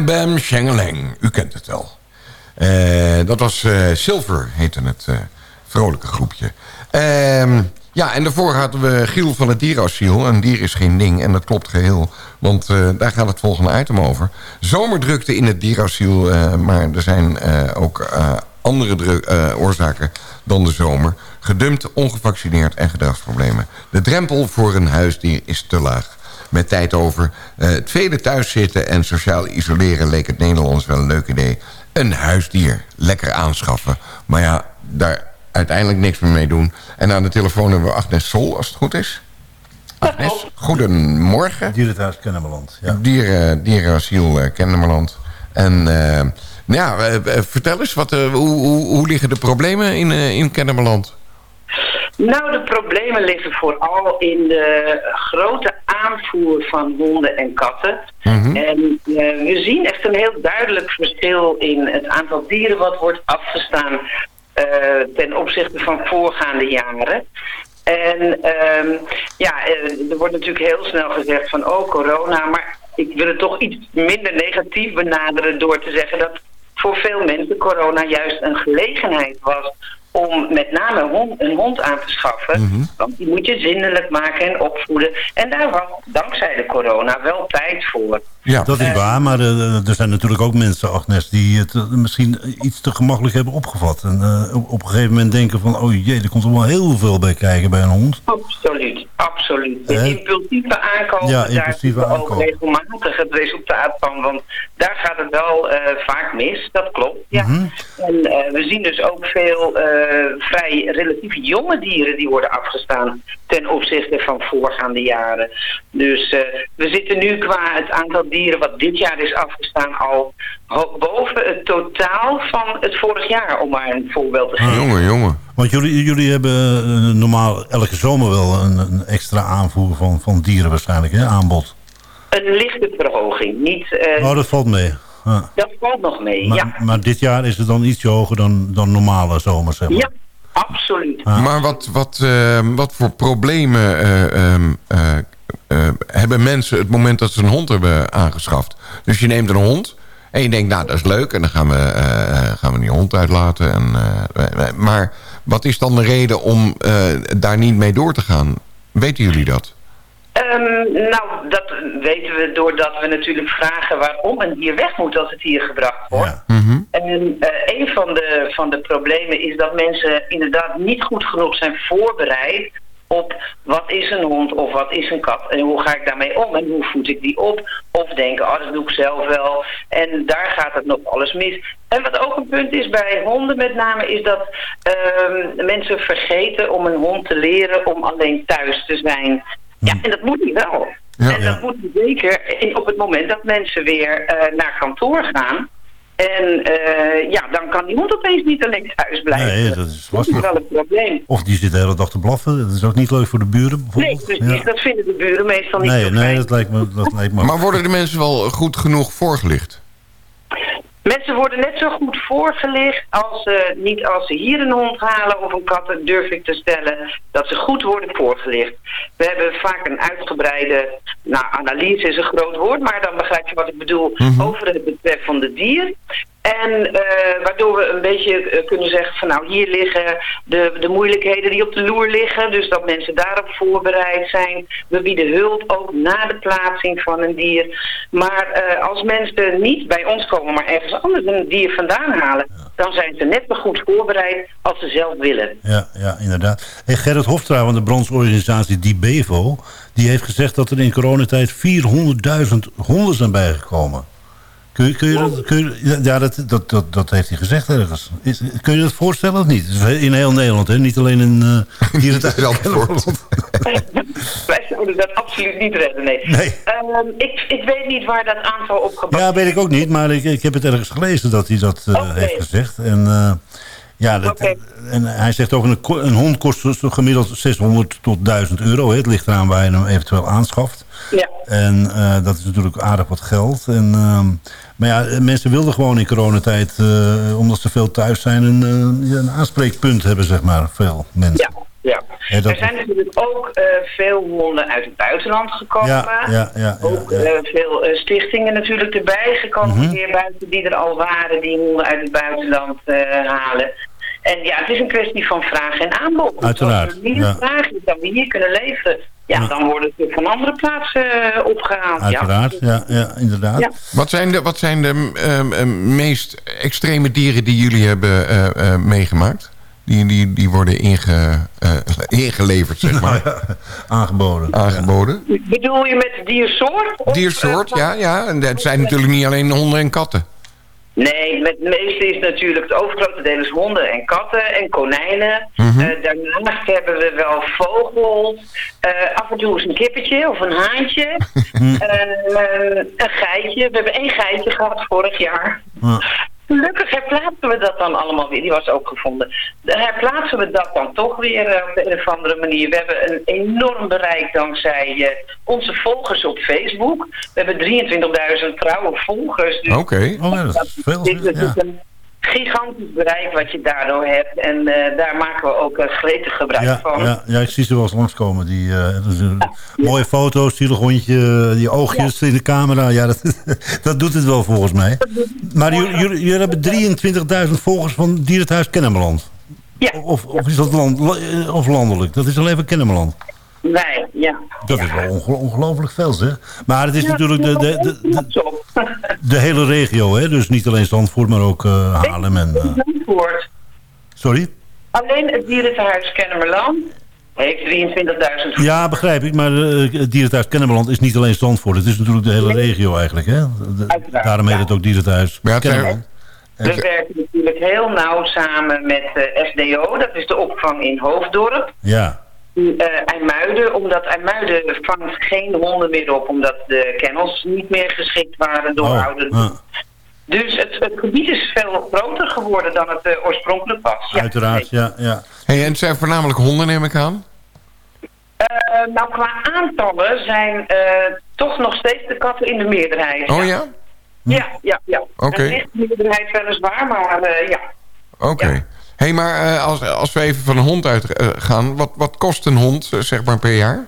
Bam Shangalang. U kent het wel. Eh, dat was eh, Silver, heette het eh, vrolijke groepje. Ehm, ja, en daarvoor hadden we Giel van het dierasiel. Een dier is geen ding, en dat klopt geheel. Want daar gaat het volgende item over. Zomerdrukte in het dierasiel, eh, maar er zijn ook andere oorzaken dan de zomer. Gedumpt, ongevaccineerd en gedragsproblemen. De drempel voor een huisdier is te laag met tijd over. Eh, het vele thuiszitten en sociaal isoleren leek het Nederlands wel een leuk idee. Een huisdier, lekker aanschaffen. Maar ja, daar uiteindelijk niks meer mee doen. En aan de telefoon hebben we Agnes Sol, als het goed is. Agnes, goedemorgen. Dierenthuis Kennemerland. Ja. Dieren, dierenasiel uh, Kennemerland. En uh, ja, uh, vertel eens, wat, hoe, hoe, hoe, liggen de problemen in, in Kennemerland? Nou, de problemen liggen vooral in de grote aanvoer van honden en katten. Mm -hmm. En uh, we zien echt een heel duidelijk verschil in het aantal dieren wat wordt afgestaan uh, ten opzichte van voorgaande jaren. En uh, ja, er wordt natuurlijk heel snel gezegd van oh corona, maar ik wil het toch iets minder negatief benaderen door te zeggen dat voor veel mensen corona juist een gelegenheid was om met name een hond, een hond aan te schaffen. Mm -hmm. Want die moet je zindelijk maken en opvoeden. En daar was dankzij de corona wel tijd voor. Ja, dat is uh, waar. Maar uh, er zijn natuurlijk ook mensen, Agnes... die het uh, misschien iets te gemakkelijk hebben opgevat. En op, op, een gegeven moment denken van... oh jee, er komt er wel heel veel bij kijken bij een hond. Absoluut, absoluut. De impulsieve aankoop, ja, impulsieve daar aankoop. ook regelmatig het resultaat van. Want daar gaat het wel vaak mis, dat klopt. Ja. Mm -hmm. En we zien dus ook veel vrij relatief jonge dieren... die worden afgestaan ten opzichte van voorgaande jaren. Dus we zitten nu qua het aantal dieren wat dit jaar is afgestaan al boven het totaal van het vorig jaar, om maar een voorbeeld te geven. Jongen, jongen. Want jullie, jullie hebben uh, normaal elke zomer wel een, een, extra aanvoer van, van dieren waarschijnlijk, hè, aanbod. Een lichte verhoging, niet... Uh, oh, dat valt mee. Ja. Dat valt nog mee, maar, ja. Maar dit jaar is het dan ietsje hoger dan, dan normale zomers, zeg maar. Ja, absoluut. Ah. Maar wat, wat, uh, wat voor problemen uh, hebben mensen het moment dat ze een hond hebben aangeschaft. Dus je neemt een hond en je denkt, nou dat is leuk en dan gaan we, uh, gaan we die hond uitlaten. En, uh, maar wat is dan de reden om daar niet mee door te gaan? Weten jullie dat? Ehm, nou, dat weten we doordat we natuurlijk vragen waarom een dier weg moet als het hier gebracht wordt. En eh, een van de, van de problemen is dat mensen inderdaad niet goed genoeg zijn voorbereid op wat is een hond of wat is een kat en hoe ga ik daarmee om en hoe voed ik die op. Of denken, oh dat doe ik zelf wel. En daar gaat het nog alles mis. En wat ook een punt is bij honden met name is dat ehm, mensen vergeten om een hond te leren om alleen thuis te zijn. Ja, en dat moet niet wel. en dat moet niet zeker op het moment dat mensen weer eh, naar kantoor gaan. En eh, ja, dan kan die hond opeens niet alleen thuis blijven. Nee, dat is Dat is lastig. wel een probleem. Of die zit de hele dag te blaffen. Dat is ook niet leuk voor de buren Nee, bijvoorbeeld. precies. Ja. Dat vinden de buren meestal niet Nee, zo nee, fijn. dat lijkt me, dat lijkt me Maar worden de mensen wel goed genoeg voorgelicht? Mensen worden net zo goed voorgelicht als ze, niet als ze hier een hond halen of een kat, durf ik te stellen, dat ze goed worden voorgelicht. We hebben vaak een uitgebreide, nou analyse is een groot woord, maar dan begrijp je wat ik bedoel, over het betreffende dier. En eh, waardoor we een beetje eh, kunnen zeggen van nou hier liggen de, de moeilijkheden die op de loer liggen. Dus dat mensen daarop voorbereid zijn. We bieden hulp ook na de plaatsing van een dier. Maar eh, als mensen niet bij ons komen maar ergens anders een dier vandaan halen. Dan zijn ze net zo goed voorbereid als ze zelf willen. Ja, ja inderdaad. Hey, Gerrit Hofstra van de brancheorganisatie DiBevo... die heeft gezegd dat er in coronatijd 400.000 honden zijn bijgekomen. Kun je, kun je dat... Kun je, ja, dat, dat, dat, dat heeft hij gezegd ergens. Is, kun je dat voorstellen of niet? Dus In heel Nederland, hè? Niet alleen in... Uh, hier het Wij zouden dat absoluut niet redden, nee. Nee. Ehm, ik, ik weet niet waar dat aantal op gebaseerd Ja, weet ik ook niet. Maar ik, ik heb het ergens gelezen dat hij dat uh, heeft gezegd. En... Uh, ja, dat, en hij zegt ook, een, een hond kost dus gemiddeld 600 tot 1000 euro. Hè. Het ligt eraan waar je hem eventueel aanschaft. Ja. En uh, dat is natuurlijk aardig wat geld. En, uh, maar ja, mensen wilden gewoon in coronatijd, uh, omdat ze veel thuis zijn, een, een aanspreekpunt hebben, zeg maar, veel mensen. Ja. Ja. ja dat... Er zijn natuurlijk ook uh, veel honden uit het buitenland gekomen. Ja, ja, ja, ook uh, veel uh, stichtingen natuurlijk erbij gekomen, mm -hmm. weer buiten die er al waren, die honden uit het buitenland halen. En ja, het is een kwestie van vraag en aanbod. Uiteraard. Als er meer ja. vraag is dan we hier kunnen leveren, ja, dan worden ze van andere plaatsen opgehaald. Uiteraard, ja, ja, ja inderdaad. Ja. Wat zijn de, wat zijn de meest extreme dieren die jullie hebben uh, meegemaakt? Die, die, die worden inge, uh, ingeleverd, zeg maar. Nou ja, aangeboden. Aangeboden. Ja. Bedoel je met diersoort? Of, diersoort, ja. ja. En het zijn natuurlijk niet alleen honden en katten. Nee, het meeste is natuurlijk, het overgrote deel is honden en katten en konijnen. Mm -hmm. uh, daarnaast hebben we wel vogels. Uh, af en toe is een kippetje of een haantje. uh, een geitje. We hebben één geitje gehad vorig jaar. Gelukkig herplaatsen we dat dan allemaal weer. Die was ook gevonden. Herplaatsen we dat dan toch weer op de een of andere manier. We hebben een enorm bereik dankzij uh, onze volgers op Facebook. We hebben 23.000 trouwe volgers. Dus Oké, okay. oh, ja, dat is veel. Dit, dit ja. is een gigantisch bereik wat je daardoor hebt. En uh, daar maken we ook uh, gretig gebruik ja, van. Ja, ja, ik zie ze wel eens langskomen. Die, uh, een mooie foto's, zielig hondje, die oogjes in de camera. Ja, dat, dat doet het wel volgens mij. Maar jullie, jullie hebben 23.000 volgers van Dierenthuis Kennemerland. Ja. Of, of is dat land, of landelijk? Dat is alleen van Kennemerland. Nee, ja. Dat is wel onge ongelooflijk veel, zeg. Maar het is natuurlijk de, de, de, de, de, hele regio, hè? Dus niet alleen Zandvoort, maar ook uh, Haarlem en... Uh... Zandvoort. Sorry? Alleen het dierentehuis Kennemerland heeft 23.000... Ja, begrijp ik. Maar uh, het dierentehuis Kennemerland is niet alleen Zandvoort. Het is natuurlijk de hele nee. regio eigenlijk, hè? De, daarom heet het ook dierenthuis ja, Kennemerland. We werken natuurlijk heel nauw samen met SDO. Dat is de opvang in Hoofddorp. Ja. Uh, IJmuiden, omdat IJmuiden vangt geen honden meer op, omdat de kennels niet meer geschikt waren door oh, ouderen. Uh. Dus het, het, gebied is veel groter geworden dan het uh, oorspronkelijk was. Ja, Uiteraard, ja. ja. Hey, en het zijn voornamelijk honden, neem ik aan? Uh, nou, qua aantallen zijn toch nog steeds de katten in de meerderheid. Oh ja? Ja, ja, ja. Oké. Okay. Een meerderheid weliswaar, maar ja. Oké. Okay. Ja. Hé, hey, maar uh, als, als we even van een hond uitgaan, uh, wat, wat kost een hond, zeg maar, per jaar?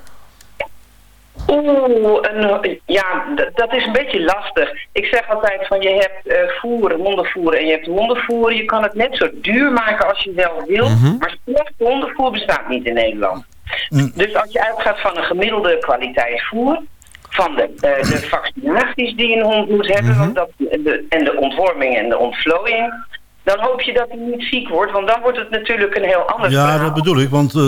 Oeh, een, ja, dat is een beetje lastig. Ik zeg altijd van je hebt uh, voer, hondenvoer en je hebt hondenvoer. Je kan het net zo duur maken als je zelf wil, mm -hmm. maar slecht hondenvoer bestaat niet in Nederland. Mm. Dus als je uitgaat van een gemiddelde kwaliteit voer, van de, eh, de vaccinaties die een hond moet hebben, Mhm. want dat, de, en de ontworming en de ontvlooiing, dan hoop je dat hij niet ziek wordt, want dan wordt het natuurlijk een heel ander Ja, verhaal. dat bedoel ik. Want eh,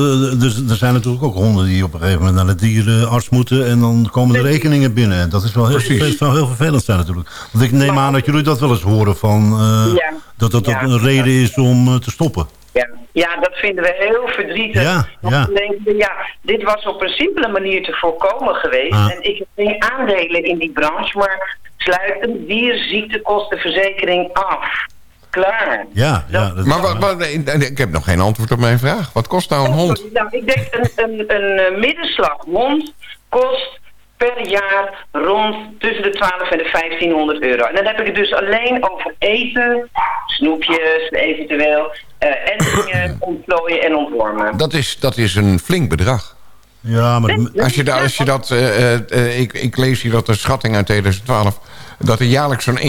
er, er zijn natuurlijk ook honden die op een gegeven moment naar de dierenarts moeten. En dan komen de rekeningen binnen. En dat is wel heel, vervelend, zou heel vervelend zijn natuurlijk. Want ik neem aan dat jullie dat wel eens horen van... eh, Ja. Dat dat Ja. een reden is om eh, te stoppen. Ja. ja, dat vinden we heel verdrietig. Ja, Want ja. we denken, ja, dit was op een simpele manier te voorkomen geweest. Ah. En ik heb geen aandelen in die branche, maar sluit een dierziektekostenverzekering af. Klaar. Ja, ja. Dat Maar wat, wat- ik heb nog geen antwoord op mijn vraag. Wat kost nou een hond? Nou, ik denk een, een, een eh, middenslag hond kost per jaar rond tussen de 12 en de 1500 euro. En dan heb ik het dus alleen over eten, snoepjes eventueel, eh entingen, ontplooien en ontwormen. Dat is, dat is een flink bedrag. Ja, maar... Als je, da, als je dat, eh, ik, ik lees hier dat de schatting uit 2012... dat er jaarlijks zo'n 1,3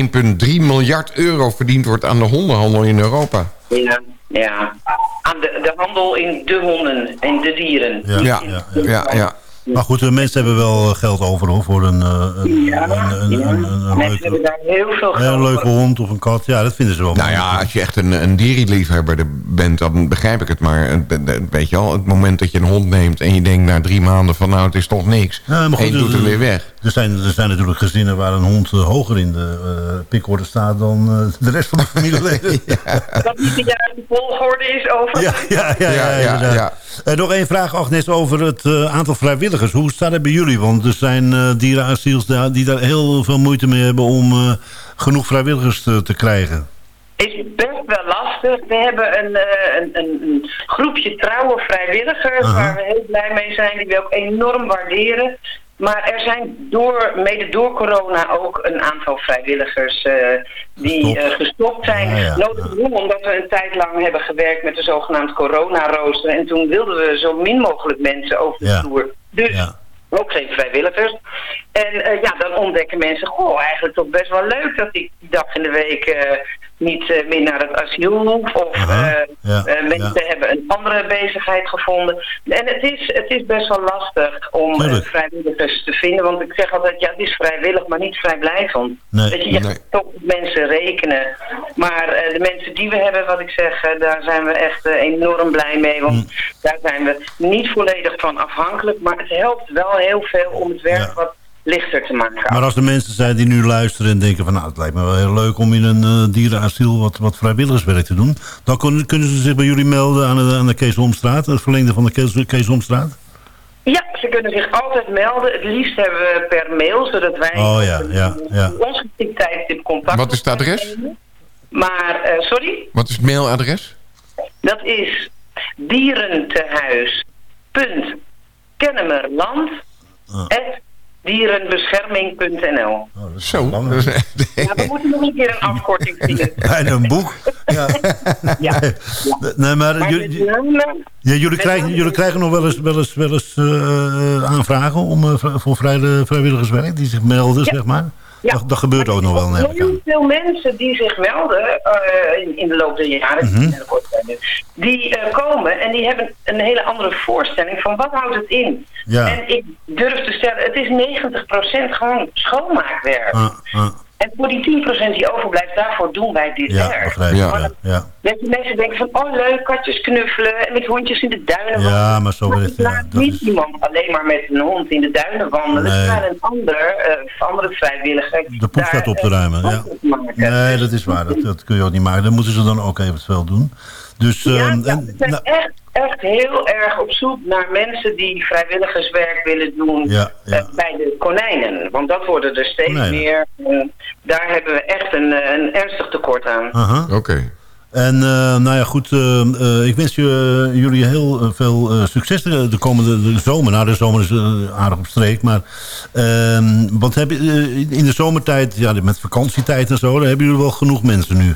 miljard euro verdiend wordt aan de hondenhandel in Europa. Ja, ja. Aan de, de handel in de honden en de dieren. Ja, Ja, ja, ja, ja. Maar goed, de mensen hebben wel eh, geld over hoor, voor een, eh, een, Ja, een, een, ja. een, een, een Mensen hebben leuke, daar heel veel een leuke hond of een kat. Ja, dat vinden ze wel. Nou ja, als je echt een, een dierenliefhebber bent, dan begrijp ik het. Maar eh, eh, weet je al, het moment dat je een hond neemt... en je denkt na drie maanden van nou, het is toch niks. Ja, maar en je goed, doet er- hem weer weg. Er zijn, er zijn natuurlijk gezinnen waar een hond eh, hoger in de eh pikorde staat dan eh, de rest van de familieleden. ja, Dat niet de juiste volgorde is over. ja, ja, ja, Ja, ja. Eh, nog één vraag, Agnes, over het eh, aantal vrijwilligers. Hoe staat het bij jullie? Want er zijn eh dierenasiels daar, die daar heel veel moeite mee hebben om eh, genoeg vrijwilligers te, te krijgen. is best wel lastig. We hebben een, eh, een, een, groepje trouwe vrijwilligers waar we heel blij mee zijn, die we ook enorm waarderen. Maar er zijn door, mede door corona ook een aantal vrijwilligers eh, die Gestopt. eh, gestopt zijn. Ja, Notabene omdat we een tijd lang hebben gewerkt met de zogenaamde corona-rooster. En toen wilden we zo min mogelijk mensen over de Ja. vloer. Dus Ja. ook geen vrijwilligers. En eh, ja, dan ontdekken mensen, goh, eigenlijk toch best wel leuk dat ik die dag in de week niet eh, meer naar het asiel. Of Aha, eh, ja, eh, mensen ja. hebben een andere bezigheid gevonden. En het is, het is best wel lastig om vrijwilligers te vinden. Want ik zeg altijd, ja, het is vrijwillig, maar niet vrijblijvend. Nee, Weet je, nee. toch op mensen rekenen. Maar de mensen die we hebben, wat ik zeg, daar zijn we echt enorm blij mee. Want Mm. daar zijn we niet volledig van afhankelijk. Maar het helpt wel heel veel om het werk Ja. wat lichter te maken. Maar als er mensen zijn die nu luisteren en denken van... nou, het lijkt me wel heel leuk om in een eh, dierenasiel wat, wat vrijwilligerswerk te doen... dan kunnen, kunnen ze zich bij jullie melden aan de, aan de Kees Omstraat, het verlengde van de Kees, Kees Omstraat? Ja, ze kunnen zich altijd melden. Het liefst hebben we per mail, zodat wij Oh ja, ja, ja. op ons geschikt tijdstip contact Wat is het adres? Maar, eh, sorry, Wat is het mailadres? dat is dierentehuis.kennemerland Ah. dierenbescherming.nl Oh, Zo. dat Ja, we moeten nog een keer een afkorting vinden. Bijna een boek. Ja. Ja. Nee, maar, Maar jullie- ja, jullie, krijgen, jullie krijgen nog wel eens, wel eens, wel eens eh, aanvragen om, eh, voor vrij, vrijwilligerswerk die zich melden, zeg maar. Ja. Dat, dat gebeurt ook nog wel. Heel veel mensen die zich melden eh, in, in de loop der jaren, Mhm. die eh, komen en die hebben een hele andere voorstelling van wat houdt het in. Ja. En ik durf te stellen, het is 90% gewoon schoonmaakwerk. Ah, ah, En voor die 10% die overblijft, daarvoor doen wij dit ja, werk. begrijp ik. Ja. Ja, ja. Mensen denken van, oh leuk, katjes knuffelen en met hondjes in de duinen Ja, wandelen. maar zo werkt het, ja. laat Dat niet is- iemand alleen maar met een hond in de duinen wandelen. Nee. Maar een ander, eh, andere vrijwilliger. De poes staat op te eh, ruimen, ja. Nee, dat is waar. Dat, dat kun je ook niet maken. Dat moeten ze dan ook eventueel doen. Dus, Ja, ehm, ja, en, we zijn nou, echt, echt heel erg op zoek naar mensen die vrijwilligerswerk willen doen Ja, ja. eh, bij de konijnen. Want dat worden er steeds Konijnen. meer. En daar hebben we echt een, eh, een ernstig tekort aan. aha. Oké. En eh, nou ja, goed. eh, eh, ik wens je, eh, jullie heel eh, veel eh, succes de, de komende de zomer. Nou, de zomer is eh, aardig op streek. Maar ehm, wat heb je, eh, in de zomertijd, ja, met vakantietijd en zo... daar hebben jullie wel genoeg mensen nu.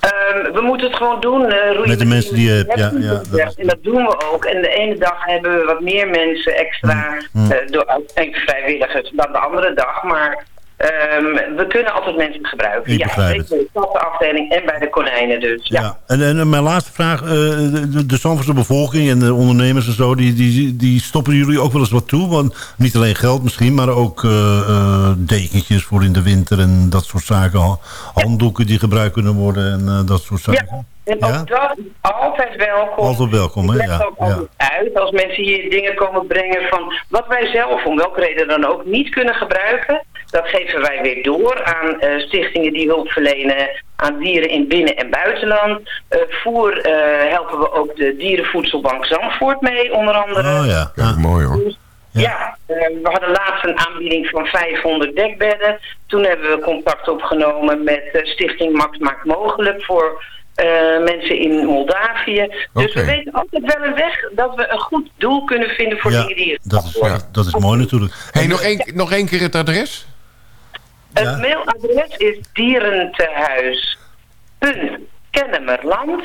Ehm, we moeten het gewoon doen. roeien Met de mensen die je hebt, ja, ja, dat is- En dat doen we ook. En de ene dag hebben we wat meer mensen extra Mm, eh, door, en vrijwilligers dan de andere dag. Maar ehm, we kunnen altijd mensen gebruiken. Ik ja, begrijp bij de kattenafdeling en bij de konijnen dus. Ja. Ja. En, en mijn laatste vraag. eh, de, de, Zandvoortse bevolking en de ondernemers en zo... Die, die, die stoppen jullie ook wel eens wat toe? Want niet alleen geld misschien, maar ook eh, eh, dekentjes voor in de winter... en dat soort zaken. ha- Handdoeken die gebruikt kunnen worden en dat soort zaken. En ook dat is altijd welkom. Altijd welkom, hè? Ja, ook altijd uit als mensen hier dingen komen brengen van wat wij zelf om welke reden dan ook niet kunnen gebruiken. Dat geven wij weer door aan eh, stichtingen die hulp verlenen aan dieren in binnen- en buitenland. Eh, voer eh, helpen we ook de dierenvoedselbank Zandvoort mee, onder andere. Oh ja. Kijk, mooi hoor. Dus, ja, we hadden laatst een aanbieding van 500 dekbedden. Toen hebben we contact opgenomen met eh, Stichting Max Maakt Mogelijk voor eh, mensen in Moldavië. Dus we weten altijd wel een weg dat we een goed doel kunnen vinden voor Ja, dingen die het dat is, Ja. dat is mooi natuurlijk. Hey, nog, één, nog één keer het adres? Het mailadres is dierentehuis.kennemerland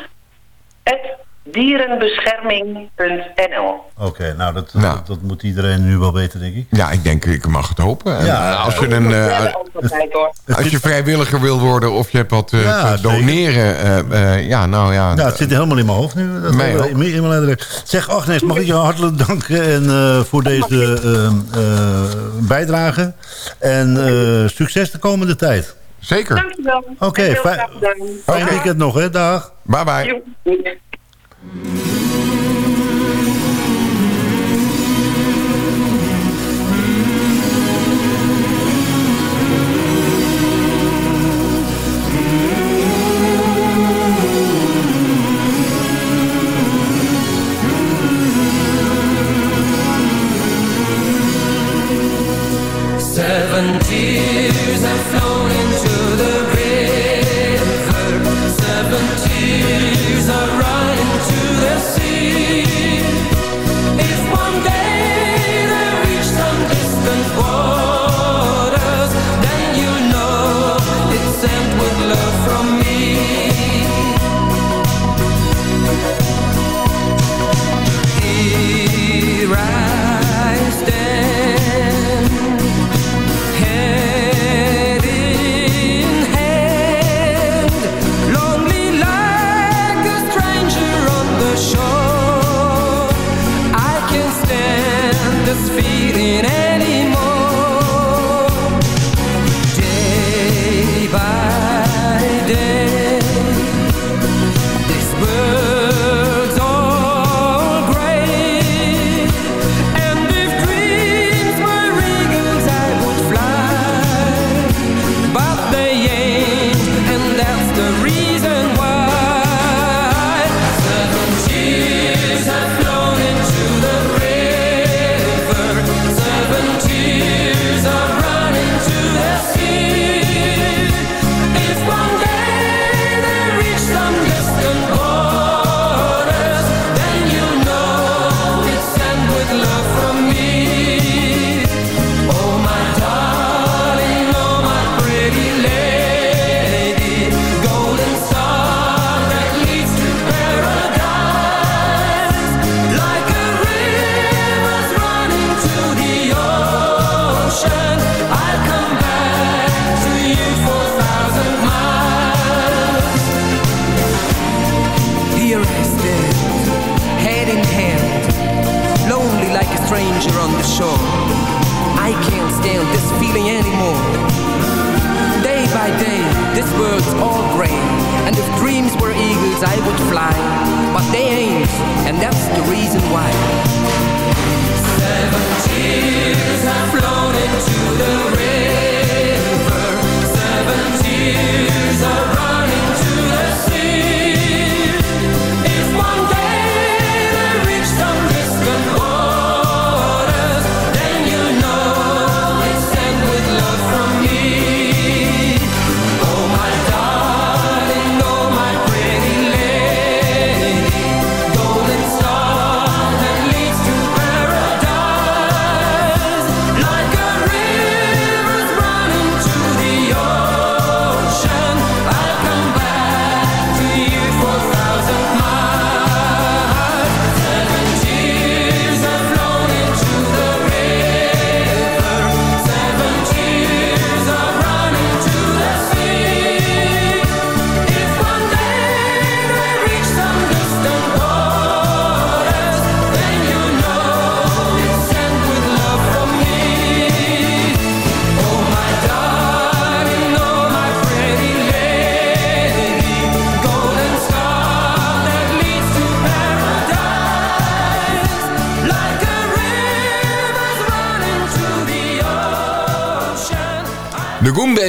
dierenbescherming.nl Oké, nou, dat, Nou. Dat, dat moet iedereen nu wel weten, denk ik. Ja, ik denk, ik mag het hopen. En, Ja. eh, als, je een, eh, als je vrijwilliger wil worden of je hebt wat eh, Ja, te doneren. eh, eh, ja, nou ja. Ja, het zit helemaal in mijn hoofd nu. Dat Mij ook. in mijn e-mailadres. Zeg, Agnes, mag ik je hartelijk danken en, eh, voor deze eh, eh, bijdrage. En eh, succes de komende tijd. Zeker. Dankjewel. Oké, heel fijn-. Fijn weekend nog, hè? Dag. Bye bye. Mm-hmm.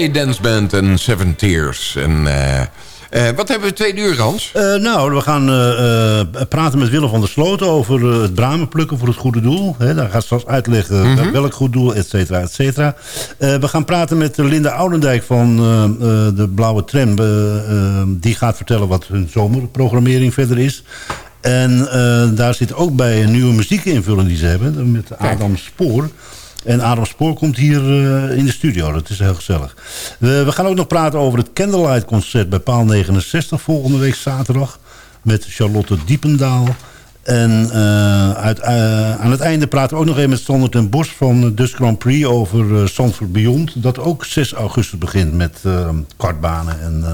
De Goombay Dance Band en Seven Tears. En, eh, eh, wat hebben we tweede uur, Hans? Eh, nou, we gaan praten met Willem van der Sloten over het bramen plukken voor het goede doel. Hè, daar gaat straks uitleggen Mhm. welk goed doel, et cetera, et cetera. We gaan praten met Linda Oudendijk van de Blauwe Tram. Die gaat vertellen wat hun zomerprogrammering verder is. En daar zit ook bij een nieuwe muziekinvulling die ze hebben. Met Adam Spoor. En Adam Spoor komt hier eh, in de studio. Dat is heel gezellig. We, gaan ook nog praten over het Candlelight Concert bij Paal 69 volgende week zaterdag. Met Charlotte Diependaal. En eh, uit, eh, aan het einde praten we ook nog even met Sander ten Bos van Dutch Grand Prix over uh, Beyond. Dat ook 6 augustus begint met kartbanen en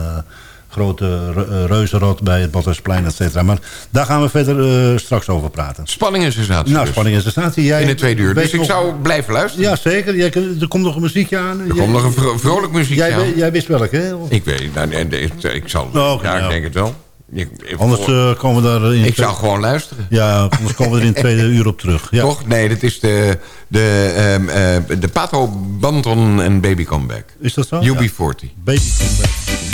grote reuzenrad bij het Badhuisplein, et cetera. Maar daar gaan we verder uh, straks over praten. Spanning en sensatie. Nou, dus. spanning en sensatie. Jij In de tweede uur. Dus ik nog... zou blijven luisteren. Ja, zeker. Jij, er komt nog een muziekje aan. Er komt nog een vro vrolijk muziekje jij, aan. Jij wist welk, hè? Of... Ik weet nou, nee, nee, ik zal... Oh, okay, ja, nou. ik denk het wel. Ik, ik, anders uh, komen we daar... In ik zou gewoon luisteren. Ja, anders komen we er in twee uur op terug. Ja. Toch? Nee, dat is de, de, um, uh, de Pato Banton en Baby Comeback. Is dat zo? UB40. Ja. Baby Comeback.